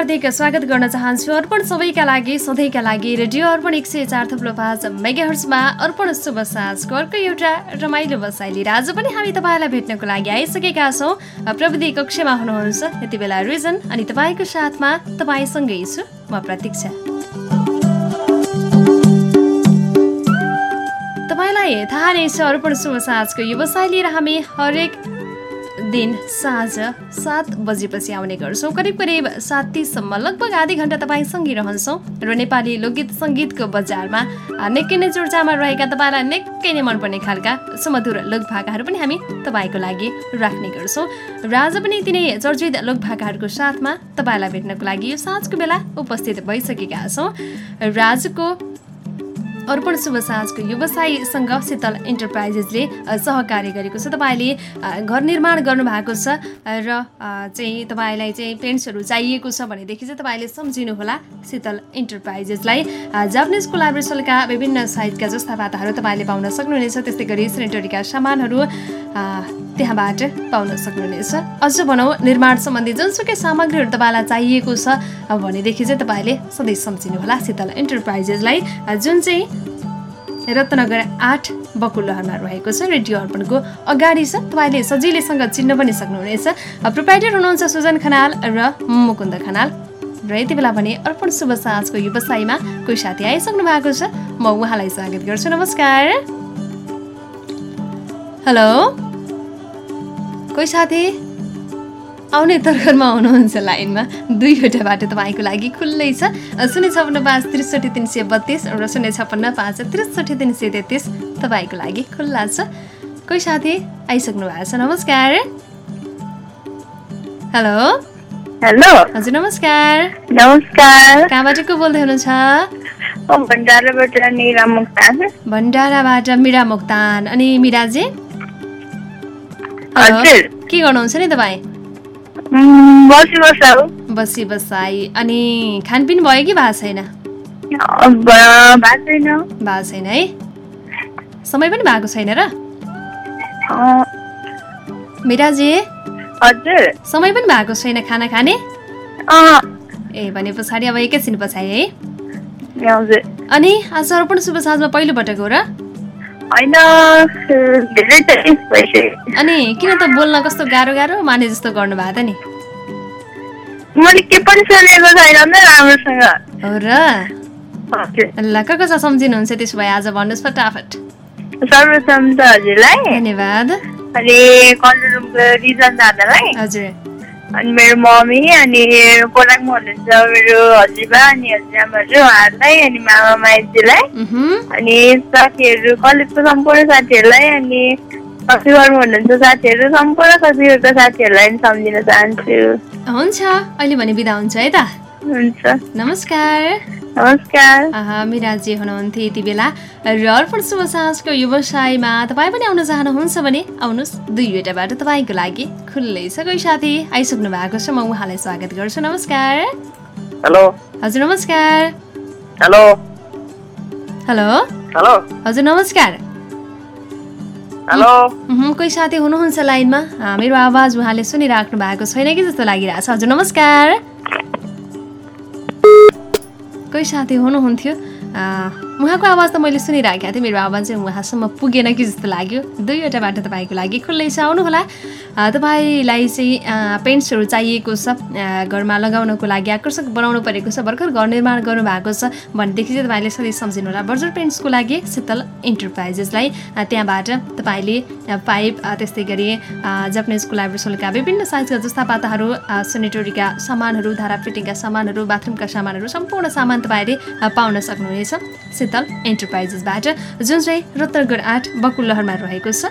हार्दिक स्वागत गर्न चाहन्छु अर्पण सबैका लागि सधैँका लागि रेडियो अर्पण एक सय चार थप्लो पाँच मेगाहर्समा अर्पण शुभ साँझको अर्को एउटा रमाइलो बसाइ लिएर आज पनि हामी तपाईँलाई भेट्नको लागि आइसकेका छौँ। प्रविधि कक्षमा हुनुहुन्छ यति बेला रिजन अनि तपाईँको साथमा तपाईँसँगै छु म प्रतीक्षा। तपाईँलाई थाहा नै छ अर्पण शुभ साँझको व्यवसाय लिएर हामी हरेक दिन साँझ सात बजेपछि आउने गर्छौँ। करिब करिब सात तिससम्म लगभग आधी घन्टा तपाईँसँगै रहन्छौँ। र नेपाली लोकगीत सङ्गीतको बजारमा निकै नै चर्चामा रहेका तपाईँलाई निकै नै मनपर्ने खालका सुमधुर लोकभाकाहरू पनि हामी तपाईँको लागि राख्ने गर्छौँ। र आज पनि तिनै चर्चित लोकभाकाहरूको साथमा तपाईँलाई भेट्नको लागि यो साँझको बेला उपस्थित भइसकेका छौँ। र अर्पण शुभ साँझको व्यवसायीसँग शीतल इन्टरप्राइजेसले सहकार्य गरेको छ। तपाईँले घर निर्माण गर्नुभएको छ र चाहिँ तपाईँलाई चाहिँ पेन्ट्सहरू चाहिएको छ भनेदेखि चाहिँ तपाईँले सम्झिनुहोला शीतल इन्टरप्राइजेसलाई जापानिज कोलाब्रेसनका विभिन्न साइजका जस्ता पाताहरू तपाईँले पाउन सक्नुहुनेछ। त्यस्तै गरी सेनिटरीका सामानहरू त्यहाँबाट पाउन सक्नुहुनेछ। अझ भनौँ निर्माण सम्बन्धी जुनसुकै सामग्रीहरू तपाईँलाई चाहिएको छ भनेदेखि चाहिँ तपाईँले सधैँ सम्झिनुहोला शीतल इन्टरप्राइजेसलाई जुन चाहिँ रत्नगर आठ बकुलहरमा रहेको छ। रेडियो अर्पणको अगाडि छ। तपाईँले सजिलैसँग चिन्न पनि सक्नुहुनेछ। प्रोपाइटर हुनुहुन्छ सुजन खनाल र मुकुन्द खनाल। र यति बेला भने अर्पण शुभ साँझको व्यवसायमा कोही साथी आइसक्नु भएको छ। म उहाँलाई स्वागत गर्छु। नमस्कार। हेलो। कोही साथी? आउने तर्खरमा हुनुहुन्छ लाइनमा। दुईवटा बाटो तपाईँको लागि खुल्लै छ। शून्य छपन्न पाँच त्रिसठी तिन सय बत्तिस र शून्य छपन्न पाँच त्रिसठी तिन सय तेत्तिस तपाईँको लागि खुल्ला छ। कोही साथी आइसक्नु भएको छ? नमस्कार। हेलो। हेलो। हजुर नमस्कार। नमस्कार। कहाँबाट को बोल्दै हुनुहुन्छ? भण्डाराबाट मिरा मोक्तान। अनि मिराजी? के गर्नुहुन्छ नि तपाईँ? बसी बसाई। अनि खानपिन भयो कि भएको छैन? भएको छैन। है? समय पनि भएको छैन र? मिराजी? हजुर। समय पनि भएको छैन खाना खाने? ए भने पछाडि अब एकैछिन पछाडि है। अनि आज अर्पण शुभ साँझमा पहिलोपटक हो र? अनि किन त बोल्न कस्तो गाह्रो गाह्रो? माने जस्तो गर्नुभएको त नि। मैले के पनि सुनेको छैन नि राम्रोसँग। हो र? ल क कसो सम्झिनुहुन्छ त्यसो भए आज भन्नुहोस् फटाफट। सर्वप्रथम त हजुरलाई। धन्यवाद। अनि कन्ट्रोल रुमको रिजन दादालाई। हजुर। अनि मेरो मम्मी अनि कोलाङमा हुनुहुन्छ मेरो हजुरबा अनि हजुरआमाहरू उहाँहरूलाई अनि मामा माइतीलाई अनि साथीहरू कलेजको सम्पूर्ण साथीहरूलाई अनि कतिघरमा हुनुहुन्छ साथीहरू सम्पूर्ण कतिघरको साथीहरूलाई सम्झिन चाहन्छु हुन्छ अहिले भने बिदा हुन्छ है त हुन्छ। नमस्कार। नमस्कार। मिराजी हुनुहुन्थ्यो यति बेला। र अर्पण शुभ साँझको व्यवसायमा तपाईँ पनि आउन चाहनुहुन्छ भने आउनुहोस्। दुईवटा बाटो तपाईँको लागि खुल्लै छ। कोही साथी आइसक्नु भएको छ म उहाँलाई स्वागत गर्छु। नमस्कार। हेलो। हजुर नमस्कार। हेलो। हेलो। हेलो। हजुर नमस्कार। हेलो। कोही साथी हुनुहुन्छ लाइनमा? मेरो आवाज उहाँले सुनिराख्नु भएको छैन कि जस्तो लागिरहेछ। हजुर नमस्कार। कोही साथी हुनुहुन्थ्यो। उहाँको आवाज त मैले सुनिराखेको थिएँ। मेरो आवाज चाहिँ उहाँसम्म पुगेन कि जस्तो लाग्यो। दुईवटा बाटो तपाईँको लागि खुल्लै छ आउनुहोला तपाईँलाई चाहिँ पेन्ट्सहरू चाहिएको छ। घरमा लगाउनको लागि आकर्षक बनाउनु परेको छ। भर्खर घर निर्माण गर्नुभएको छ भनेदेखि चाहिँ तपाईँले सधैँ सम्झिनुहोला। बर्जर पेन्ट्सको लागि शीतल इन्टरप्राइजेसलाई त्यहाँबाट तपाईँले पाइप त्यस्तै गरी जापानिज कोलाब्रेसनका विभिन्न साइजका जस्ता पाताहरू सेनिटरीका सामानहरू धारा फिटिङका सामानहरू बाथरुमका सामानहरू सम्पूर्ण सामान तपाईँले पाउन सक्नुहुनेछ। शीतल इन्टरप्राइजेसबाट जुन चाहिँ रत्तरगढ आठ बकुलहरमा रहेको छ।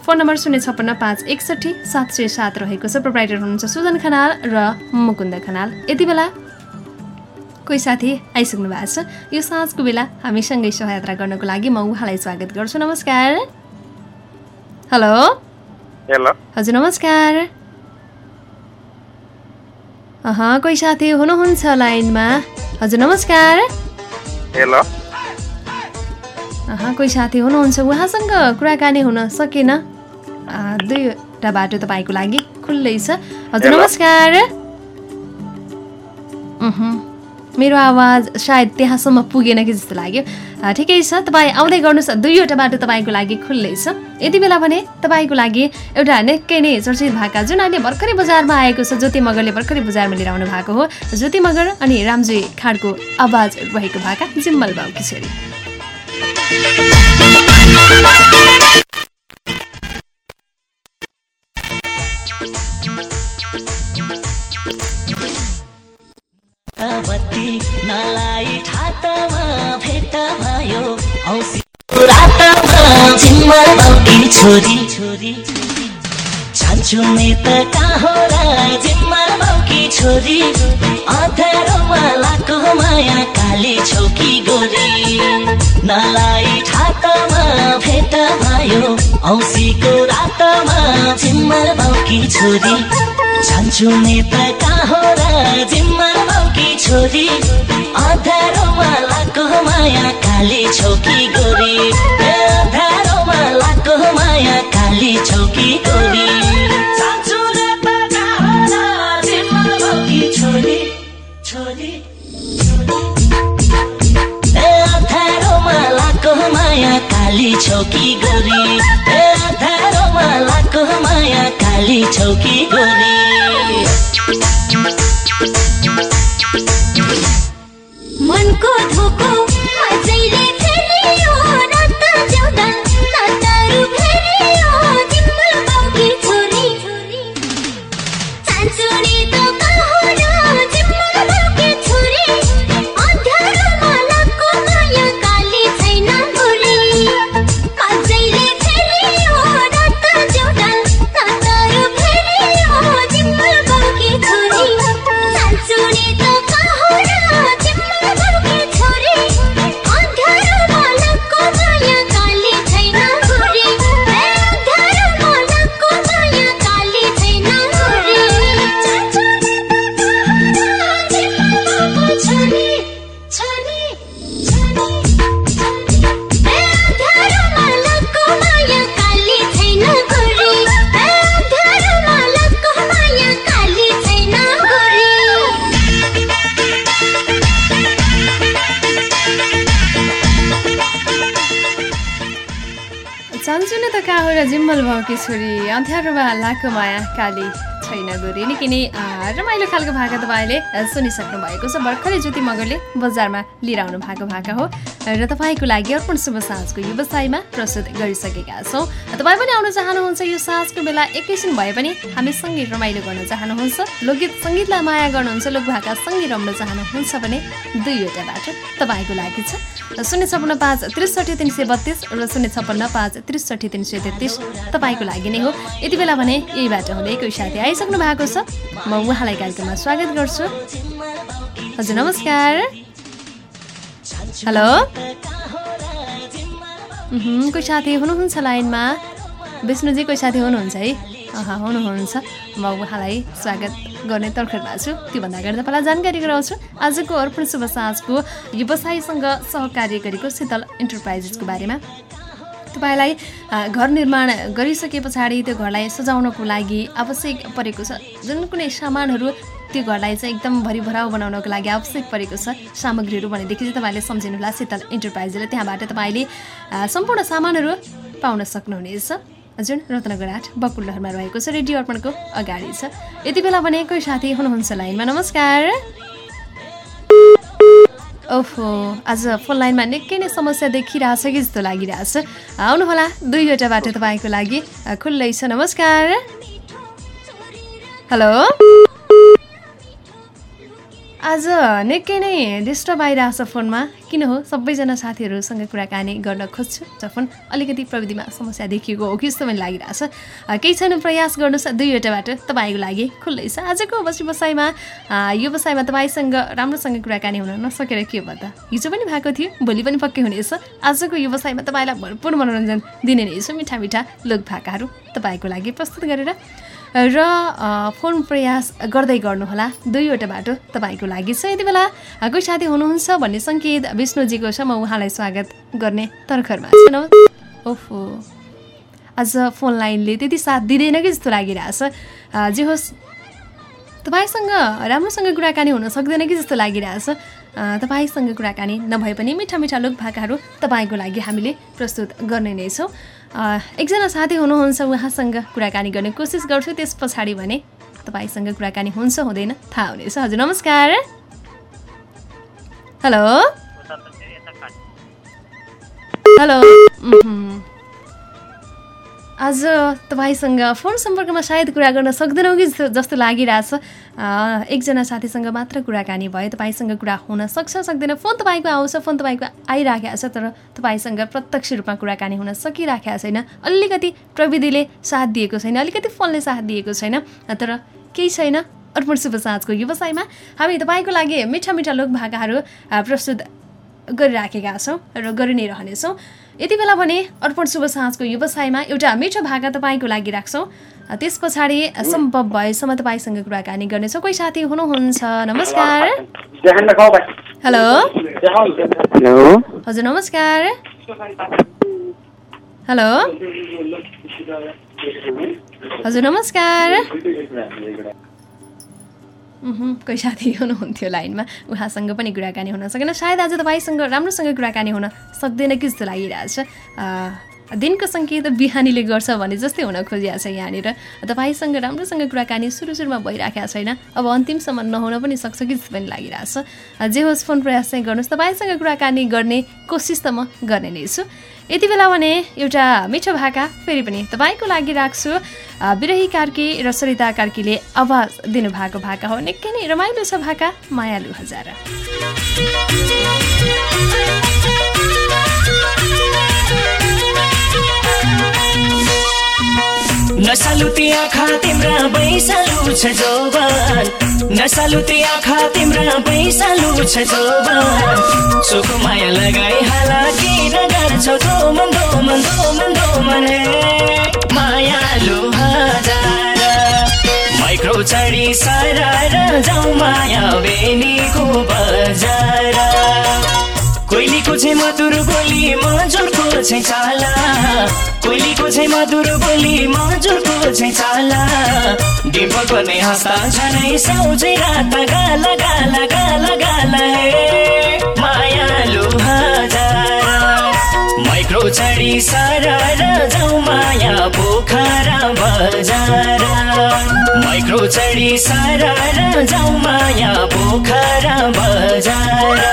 फोन नम्बर शून्य छप्पन्न पाँच एकसट्ठी सात सय सात रहेको छ। प्रोप्राइटर हुनुहुन्छ सुजन खनाल र मुकुन्द खनाल। यति बेला कोही साथी आइसक्नु भएको छ। यो साँझको बेला हामीसँगै सहयात्रा गर्नको लागि म उहाँलाई स्वागत गर्छु। नमस्कार। हेलो। हेलो। हजुर नमस्कार। अह कोही साथी हुनुहुन्छ लाइनमा? हजुर नमस्कार। हेलो। कोही साथी हुनुहुन्छ? उहाँसँग कुराकानी हुन सकेन। दुईवटा बाटो तपाईँको लागि खुल्लै छ। हजुर नमस्कार। मेरो आवाज सायद त्यहाँसम्म पुगेन कि जस्तो लाग्यो। ठिकै छ तपाईँ आउँदै गर्नुहोस् दुईवटा बाटो तपाईँको लागि खुल्लै छ यति बेला भने तपाईँको लागि एउटा निकै नै चर्चित भाका जुन अहिले भर्खरै बजारमा आएको छ ज्योति मगरले भर्खरै बजारमा लिएर आउनु भएको हो। ज्योति मगर अनि रामजी खाँडको आवाज रहेको भाका जिम्मल बाउ किशोरी। छोरी। छोरी छान्छु त कहाँ जिम्मा बाउकी छोरी। अँध्यारोमा लाको माया काली छौकी गोरी। नलाई ठातमा भेट भयो औँसीको रातमा जिम्मा बाउकी छोरी। छान्छु त कहाँ जिम्मा बाउकी छोरी। अँध्यारोमा लाको माया काली छौकी गोरी। माया काली छौकी गोरी। माया काली छौकी गोरी। जिम्मल भाउकी छोरी अँध्यारोमा लाखो माया काली। छैन गोरी निकै नै रमाइलो खालको भाका तपाईँले सुनिसक्नु भएको छ। भर्खरै ज्योति मगरले बजारमा लिएर आउनु भएको भाका हो। र तपाईँको लागि अर्पण शुभ साँझको व्यवसायमा प्रस्तुत गरिसकेका छौँ। तपाईँ पनि आउन चाहनुहुन्छ यो साँझको बेला एकैछिन भए पनि हामीसँगै रमाइलो गर्न चाहनुहुन्छ। लोकगीत सङ्गीतलाई माया गर्नुहुन्छ लोकभाका सँगै रम्न चाहनुहुन्छ भने दुईवटा बाटो तपाईँको लागि छ। शून्य छपन्न पाँच त्रिसठी तिन सय बत्तिस र शून्य छपन्न पाँच त्रिसठी तिन सय तेत्तिस तपाईँको लागि नै हो। यति बेला भने यही बाटो हुँदै कोही साथी आइसक्नु भएको छ। म उहाँलाई कार्यक्रममा स्वागत गर्छु। हजुर नमस्कार। हेलो। कोही साथी हुनुहुन्छ लाइनमा? विष्णुजी कोही साथी हुनुहुन्छ है? हुनुहुन्छ। म उहाँलाई स्वागत गर्ने तर्खरमा छु। त्योभन्दा अगाडि तपाईँलाई जानकारी गराउँछु। आजको अर्पण शुभ साँझको व्यवसायीसँग सहकार्य गरेको शीतल इन्टरप्राइजेसको बारेमा। तपाईँलाई घर निर्माण गरिसके पछाडि त्यो घरलाई सजाउनको लागि आवश्यक परेको छ। जुन कुनै सामानहरू त्यो घरलाई चाहिँ एकदम भरिभराउ बनाउनको लागि आवश्यक परेको छ सामग्रीहरू भनेदेखि चाहिँ तपाईँले सम्झिनुहोला शीतल इन्टरप्राइजले त्यहाँबाट तपाईँले सम्पूर्ण सामानहरू पाउन सक्नुहुनेछ। हजुर रत्नगराट बकुल्लहरमा रहेको छ रेडियो अर्पणको अगाडि छ। यति बेला भने कोही साथी हुनुहुन्छ लाइनमा। नमस्कार। ओहो आज फोन लाइनमा निकै नै समस्या देखिरहेछ कि जस्तो लागिरहेछ। आउनुहोला दुईवटा बाटो तपाईँको लागि। खुल्लै छ नमस्कार। हेलो। आज निकै नै डिस्टर्ब आइरहेछ फोनमा। किन हो? सबैजना साथीहरूसँग कुराकानी गर्न खोज्छु। फोन अलिकति प्रविधिमा समस्या देखिएको हो कि जस्तो पनि लागिरहेछ। केही छैन प्रयास गर्नुहोस् दुईवटा बाटो तपाईँको लागि खुल्लै छ। आजको बसी बसाइमा यो बसाइमा तपाईँसँग राम्रोसँग कुराकानी हुन नसकेर के भयो त? हिजो पनि भएको थियो भोलि पनि पक्कै हुनेछ। आजको यो बसाइमा तपाईँलाई भरपुर मनोरञ्जन दिने नै छु मिठा मिठा लोक भाकाहरू तपाईँको लागि प्रस्तुत गरेर। र फोन प्रयास गर्दै गर्नुहोला। दुईवटा बाटो तपाईँको लागि छ। यति बेला कोही साथी हुनुहुन्छ भन्ने सङ्केत विष्णुजीको छ। म उहाँलाई स्वागत गर्ने तर्खरमा ओहो आज फोन लाइनले त्यति साथ दिँदैन कि जस्तो लागिरहेछ। जे होस् तपाईँसँग राम्रोसँग कुराकानी हुन सक्दैन कि जस्तो लागिरहेछ तपाईँसँग कुराकानी नभए पनि मिठा मिठा लोक भाकाहरू तपाईँको लागि हामीले प्रस्तुत गर्ने नै छौँ। एकजना साथी हुनुहुन्छ उहाँसँग कुराकानी गर्ने कोसिस गर्छु त्यस पछाडि भने तपाईँसँग कुराकानी हुन्छ हुँदैन थाहा हुनेछ। हजुर नमस्कार। हेलो। हेलो। आज तपाईँसँग फोन सम्पर्कमा सायद कुरा गर्न सक्दैनौँ कि जस्तो लागिरहेछ। एकजना साथीसँग मात्र कुराकानी भयो। तपाईँसँग कुरा हुन सक्छ सक्दैन। फोन तपाईँको आउँछ फोन तपाईँको आइराखेको छ तर तपाईँसँग प्रत्यक्ष रूपमा कुराकानी हुन सकिराखेको छैन। अलिकति प्रविधिले साथ दिएको छैन अलिकति फोनले साथ दिएको छैन तर केही छैन। अर्पण शुभ साँझको व्यवसायमा हामी तपाईँको लागि मिठा मिठा लोक भाकाहरू प्रस्तुत गरिराखेका छौँ र गरि नै रहनेछौँ। यति बेला भने अर्पण शुभ साँझको व्यवसायमा एउटा मिठो भाका तपाईँको लागि राख्छौँ। त्यस पछाडि सम्भव भएसम्म तपाईँसँग कुराकानी गर्नेछौँ। कोही साथी हुनुहुन्छ? नमस्कार। हेलो। हजुर नमस्कार। हेलो। हजुर नमस्कार। कोही साथी हुनुहुन्थ्यो लाइनमा उहाँसँग पनि कुराकानी हुन सकेन। सायद आज तपाईँसँग राम्रोसँग कुराकानी हुन सक्दैन कि जस्तो लागिरहेछ दिनको सङ्केत बिहानीले गर्छ भने जस्तै हुन खोजिरहेको छ यहाँनिर। तपाईँसँग राम्रोसँग कुराकानी सुरु सुरुमा भइराखेको छैन। अब अन्तिमसम्म नहुन पनि सक्छ कि जस्तो पनि लागिरहेछ जे होस् फोन प्रयास चाहिँ गर्नुहोस्। तपाईँसँग कुराकानी गर्ने कोसिस त म गर्ने नै छु। यति बेला भने एउटा मिठो भाका फेरि पनि तपाईँको लागि राख्छु। विरही कार्की र सरिता कार्कीले आवाज दिनुभएको भाका हो। निकै नै रमाइलो छ भाका मायालु हजार। नसालुती आँखा तिम्रा बैसालु छ जोबान। नसालुती आँखा तिम्रा बैसालु छ जोबान। सुख माया लगाई हाला किन गर्छौ? दोमन दोमन दोमन दोमन हे मायालु हजार माइक्रो चढी सरार जाउँ माया बेनीको बजार। कोइलीको चाहिँ मधुर बोली मजुरको चाहिँ चाला। कोइलीको चाहिँ मधुर बोली मजुरको चाहिँ चाला। डिम्पल पर्ने हाँस्दा झनै साउजै रात गाला गाला गाला गाला हे। मायालु हजार। माइक्रो चढी सरर जाउँ माया पोखरा बजार। माइक्रो चढी सरर जाउँ माया पोखरा बजार।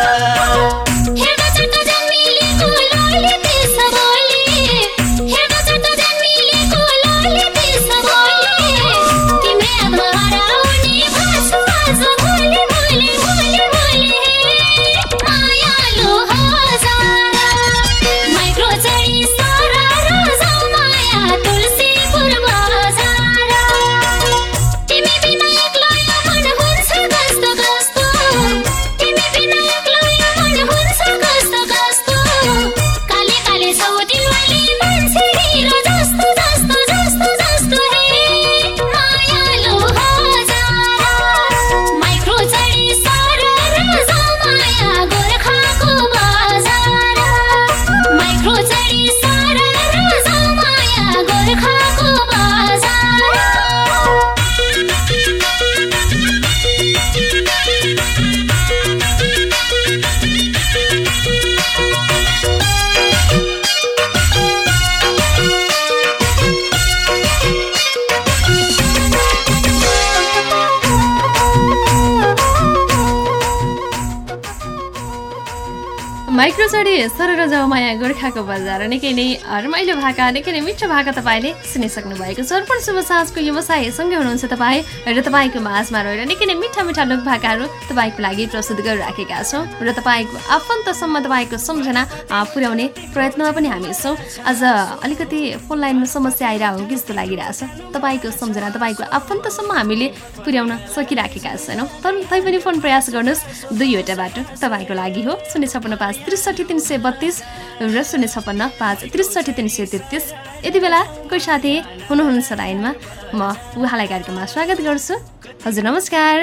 माइक्रो चढी सरर जाउ माया गोर्खाको बजार। निकै नै रमाइलो भाका निकै नै मिठो भाका तपाईँले सुनिसक्नु भएको छ। अर्पण शुभ साँझको व्यवसाय सँगै हुनुहुन्छ तपाईँ र तपाईँको माझमा रहेर निकै नै मिठा मिठा लोक भाकाहरू तपाईँको लागि प्रस्तुत गरिराखेका छौँ र तपाईँको आफन्तसम्म तपाईँको सम्झना पुर्याउने प्रयत्नमा पनि हामी छौँ। आज अलिकति फोन लाइनमा समस्या आइरहेको कि जस्तो लागिरहेछ। तपाईँको सम्झना तपाईँको आफन्तसम्म हामीले पुर्याउन सकिराखेका छैनौँ। तर तैपनि फोन प्रयास गर्नुहोस् दुईवटा बाटो तपाईँको लागि हो। शून्य छपन्न पाँच त्रिसठी तिन सय बत्तिस र शून्य छपन्न पाँच त्रिसठी तिन सय तेत्तिस। यति बेला कोही साथी हुनुहुन्छ लाइनमा म उहाँलाई कार्यक्रममा स्वागत गर्छु। हजुर नमस्कार।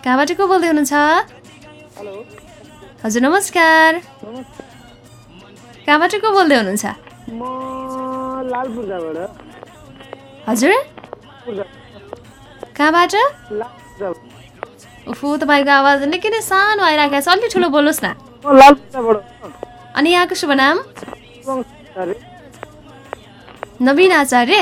कहाँबाट को बोल्दै हुनुहुन्छ? हजुर नमस्कार। कहाँबाट को बोल्दै हुनुहुन्छ? हजुर। कहाँबाट? ओहो तपाईँको आवाज निकै नै सानो आइरहेको छ। अलिक ठुलो बोल्नुहोस् न। अनि यहाँको शुभ नाम? नवीन आचार्य?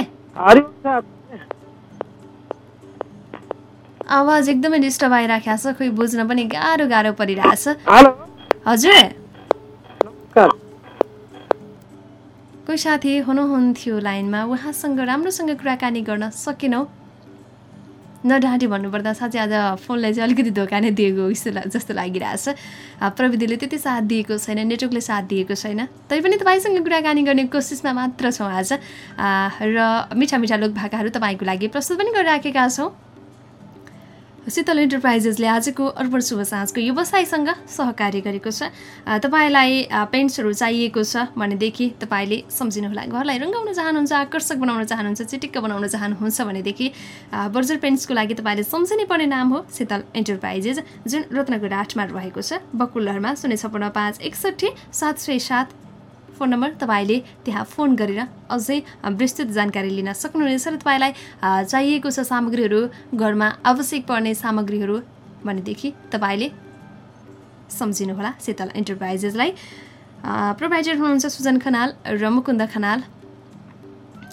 आवाज एकदमै डिस्टर्ब आइरहेको छ। खोइ बुझ्न पनि गाह्रो गाह्रो परिरहेछ हजुर। कोही साथी हुनुहुन्थ्यो लाइनमा। उहाँसँग राम्रोसँग कुराकानी गर्न सकेनौँ। नडाँटी भन्नुपर्दा साँच्चै आज फोनलाई चाहिँ अलिकति धोका नै दिएको जस्तो जस्तो लागिरहेछ प्रविधिले त्यति साथ दिएको छैन नेटवर्कले साथ दिएको छैन। तैपनि तपाईँसँग कुराकानी गर्ने कोसिसमा मात्र छौँ आज। र मिठा मिठा लोक भाकाहरू तपाईँको लागि प्रस्तुत पनि गरिराखेका छौँ। शीतल इन्टरप्राइजेसले आजको अर्पण शुभ साँझको व्यवसायसँग सहकार्य गरेको छ। तपाईँलाई पेन्ट्सहरू चाहिएको छ भनेदेखि तपाईँले सम्झिनुहोला। घरलाई रङ्गाउन चाहनुहुन्छ आकर्षक बनाउन चाहनुहुन्छ चिटिक्क बनाउन चाहनुहुन्छ भनेदेखि बर्जर पेन्ट्सको लागि तपाईँले सम्झिनै पर्ने नाम हो शीतल इन्टरप्राइजेस जुन रत्नगढ आठमा रहेको छ। बकुलहरमा शून्य छप्पन्न पाँच एकसट्ठी सात सय सात फोन नम्बर तपाईँले त्यहाँ फोन गरेर अझै विस्तृत जानकारी लिन सक्नुहुनेछ र तपाईँलाई चाहिएको छ सामग्रीहरू घरमा आवश्यक पर्ने सामग्रीहरू भनेदेखि तपाईँले सम्झिनुहोला शीतल इन्टरप्राइजेसलाई प्रोभाइडर हुनुहुन्छ सुजन खनाल र मुकुन्द खनाल।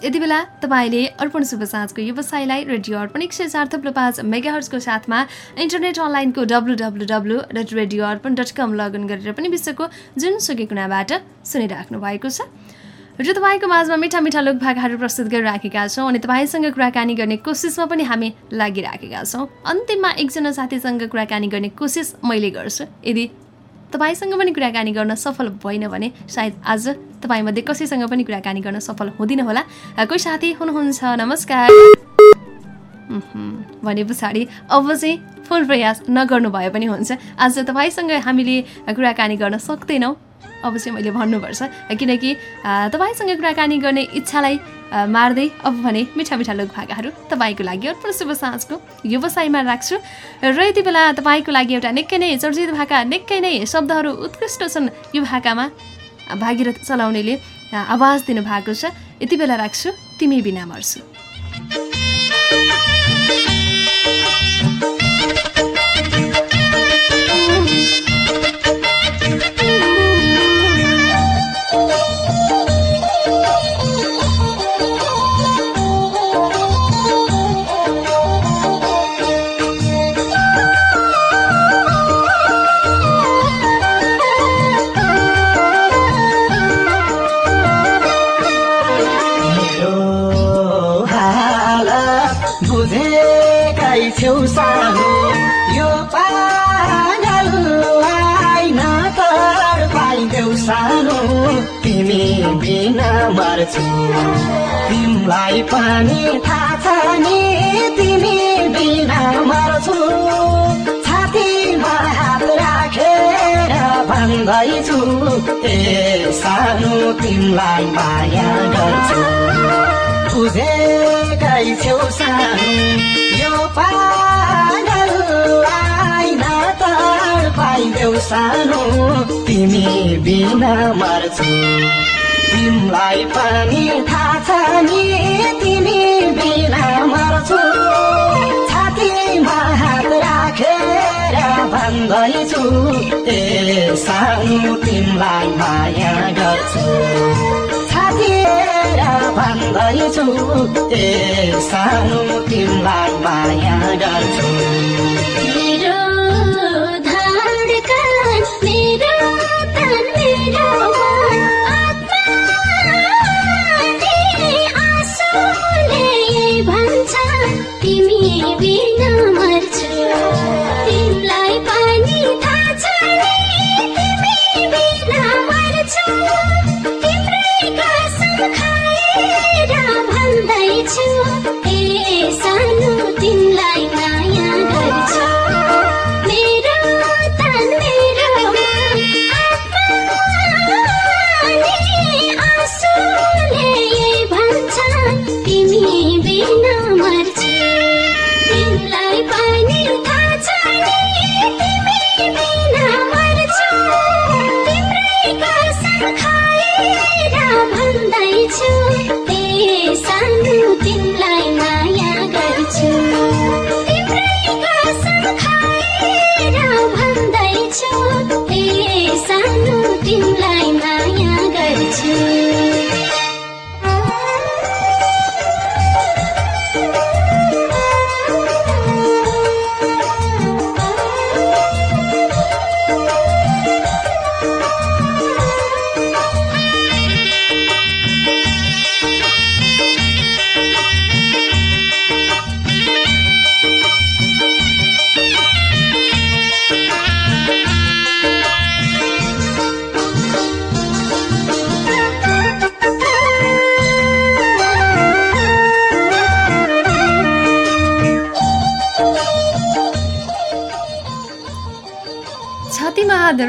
यति बेला तपाईँले अर्पण शुभ साँझको व्यवसायलाई रेडियो अर्पण एक सय चार थप्लो पाँच मेगाहर्सको साथमा इन्टरनेट अनलाइनको W W W dot radio Arpan dot com log in गरेर पनि विश्वको जुनसुकै कुनाबाट सुनिराख्नु भएको छ। र तपाईँको माझमा मिठा मिठा लोक भाकाहरू प्रस्तुत गरिराखेका छौँ अनि तपाईँसँग कुराकानी गर्ने कोसिसमा पनि हामी लागिराखेका छौँ। अन्तिममा एकजना साथीसँग कुराकानी गर्ने कोसिस मैले गर्छु। यदि तपाईँसँग पनि कुराकानी गर्न सफल भएन भने सायद आज तपाईँमध्ये कसैसँग पनि कुराकानी गर्न सफल हुँदिन होला। कोही साथी हुनुहुन्छ? नमस्कार। भने पछाडि अब चाहिँ फोन प्रयास नगर्नु भए पनि हुन्छ। आज तपाईँसँग हामीले कुराकानी गर्न सक्दैनौँ। चाहिँ मैले भन्नुपर्छ। किनकि तपाईँसँग कुराकानी गर्ने इच्छालाई मार्दै अब भने मिठा मिठा लोक भाकाहरू तपाईँको लागि अर्पण शुभ साँझको व्यवसायमा राख्छु। र यति बेला तपाईँको लागि एउटा निकै नै चर्चित भाका निकै नै शब्दहरू उत्कृष्ट छन् यो भाकामा। भागीरथ चलाउनेले आवाज दिनुभएको छ। यति बेला राख्छु तिमी बिना मर्छु। पनि थाहा छ नि तिमी बिना मर्छु छातीमा हात राखेर भन्दैछु ए सानो तिमीलाई माया गर्छु बुझेकै छेउ सानो यो पागललाई न तर पाइदेऊ सानो तिमी बिना मर्छु तिमीलाई पनि थाहा छ नि तिमी बिना मर्छु। छातीमा हात राखेर भन्दैछु ए सानो तिमीलाई माया गर्छु। छातीर भन्दैछु ए सानो तिमीलाई माया गर्छु। मेरो धडकन मेरो मेरो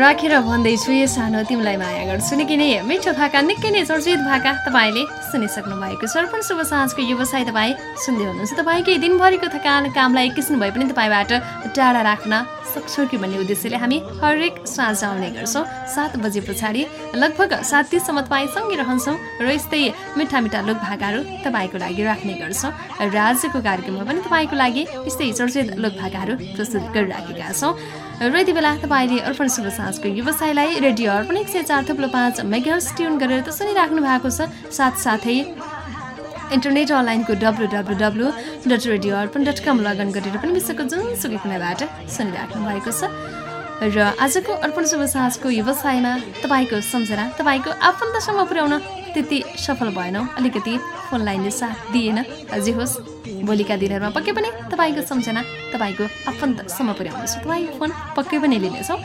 राखेर भन्दैछु यो सानो तिमीलाई माया गर्छु निकै नै मिठो भाका निकै नै चर्चित भाका तपाईँले सुनिसक्नु भएको छ। अर्पण शुभ साँझको व्यवसाय तपाईँ सुन्दै हुनुहुन्छ। तपाईँकै दिनभरिको थकान कामलाई एकैछिन भए पनि तपाईँबाट टाढा राख्न सक्छौँ कि भन्ने उद्देश्यले हामी हरेक साँझ आउने गर्छौँ। सात बजे पछाडि लगभग सात तिससम्म तपाईँसँगै रहन्छौँ र यस्तै मिठा मिठा लोक भाकाहरू तपाईँको लागि राख्ने गर्छौँ। र आजको कार्यक्रममा पनि तपाईँको लागि यस्तै चर्चित लोक भाकाहरू प्रस्तुत गरिराखेका छौँ। र यति बेला तपाईँले अर्पण शुभ साँझको व्यवसायलाई रेडियो अर्पण एक सय चार थप्लो पाँच मेगार्स ट्युन गरेर त सुनिराख्नु भएको छ। साथसाथै इन्टरनेट अनलाइनको W W W dot radio Arpan dot com log in गरेर पनि विश्वको जुनसुकै कुनाबाट सुनिराख्नु भएको छ। र आजको अर्पण शुभ साँझको व्यवसायमा तपाईँको सम्झना तपाईँको आफन्तसम्म पुर्याउन त्यति सफल भएनौँ। अलिकति फोन लाइनले साथ दिएन। जे होस् भोलिका दिनहरूमा पक्कै पनि तपाईँको सम्झना तपाईँको आफन्तसम्म पुर्याउनेछु तपाईँको फोन पक्कै पनि लिनेछौँ।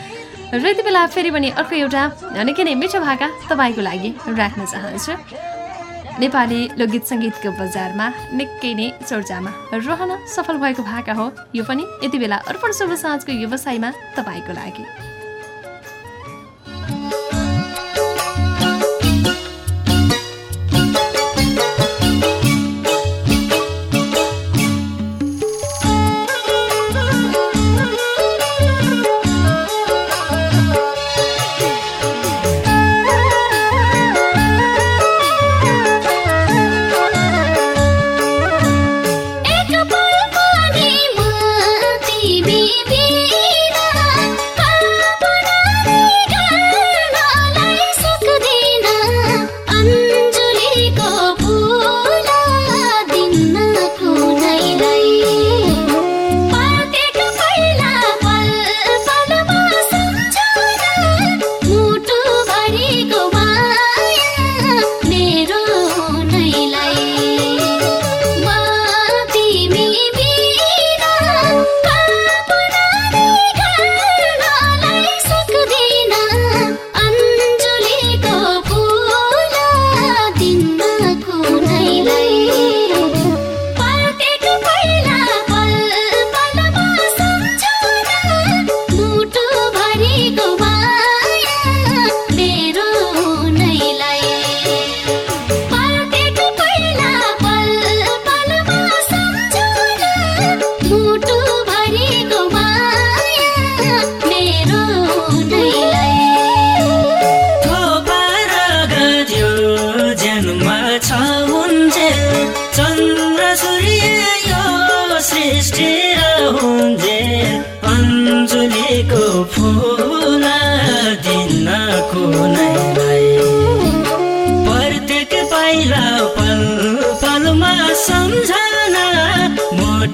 र यति बेला फेरि पनि अर्को एउटा निकै नै मिठो भाका तपाईँको लागि राख्न चाहन्छु। नेपाली लोकगीत सङ्गीतको बजारमा निकै नै चर्चामा रहन सफल भएको भाका हो। यो पनि यति बेला अर्पण शुभ साँझको व्यवसायमा तपाईँको लागि।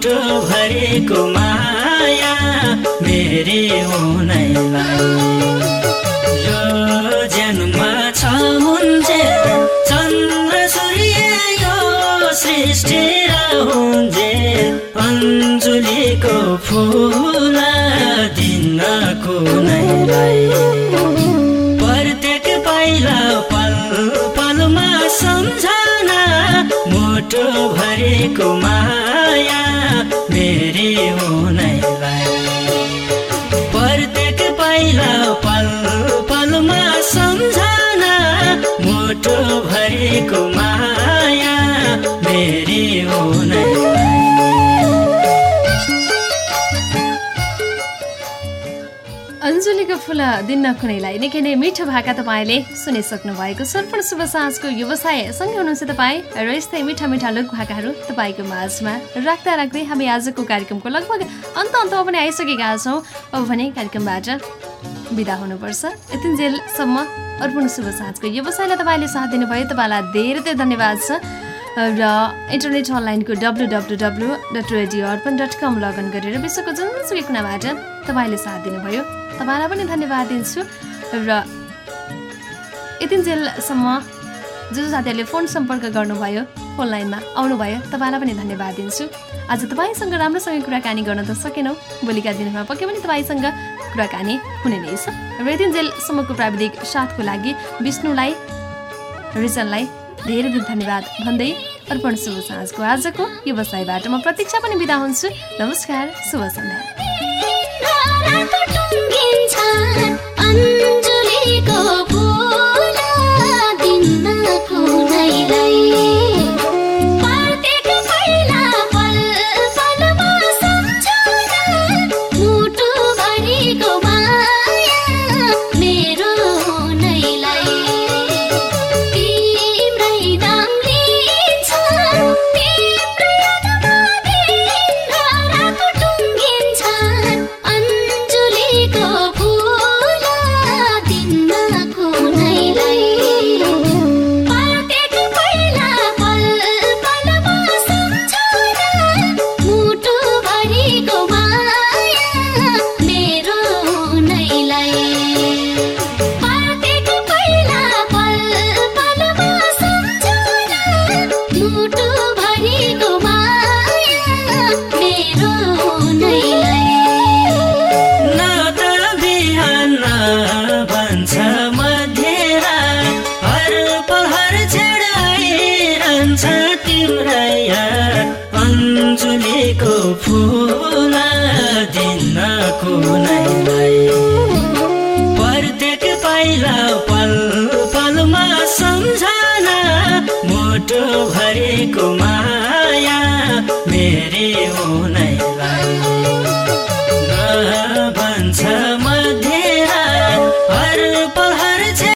मोटो भरेको माया मेरी हुनैलाई यो जन्म छ हुन्जे चन्द्र सूर्य यो सृष्टि रहन्जे अञ्जुलीको फुल दिन कुनैलाई प्रत्येक पाइला पल पलमा सम्झना मोटो भरेको माया मेरी हुनैलाई प्रत्येक पाइला पल पलमा सम्झना मोटो भरेको माया मेरी हुनैलाई अञ्जुलीको फुल दिन्न कुनैलाई? निकै नै मिठो भाका तपाईँले सुनिसक्नु भएको सर्पण शुभ साँझको व्यवसाय सँगै हुनुहुन्छ तपाईँ। र यस्तै मिठा मिठा लोक भाकाहरू तपाईँको माझमा राख्दा राख्दै हामी आजको कार्यक्रमको लगभग अन्त अन्तमा पनि आइसकेका छौँ। अब भने कार्यक्रमबाट बिदा हुनुपर्छ। यतिन्जेलसम्म अर्पण शुभ साँझको व्यवसायलाई तपाईँले साथ दिनुभयो। तपाईँलाई धेरै धेरै धन्यवाद छ। र इन्टरनेट अनलाइनको W W W dot radio Arpan dot com log in गरेर विश्वको जुनसुकै कुनाबाट तपाईँले साथ दिनुभयो। तपाईँलाई पनि धन्यवाद दिन्छु। र यतिन्जेलसम्म जो जो साथीहरूले फोन सम्पर्क गर्नुभयो फोन लाइनमा आउनुभयो तपाईँलाई पनि धन्यवाद दिन्छु। आज तपाईँसँग राम्रोसँग कुराकानी गर्न त सकेनौँ भोलिका दिनमा पक्कै पनि तपाईँसँग कुराकानी हुने नै छ। र यतिन्जेलसम्मको प्राविधिक साथको लागि विष्णुलाई रिजनलाई धेरै धेरै धन्यवाद भन्दै अर्पण शुभ साँझको आजको व्यवसायबाट म प्रतीक्षा पनि बिदा हुन्छु। नमस्कार शुभ सन्ध्या। अञ्जुलीको फुल दिन्न कुनैलाई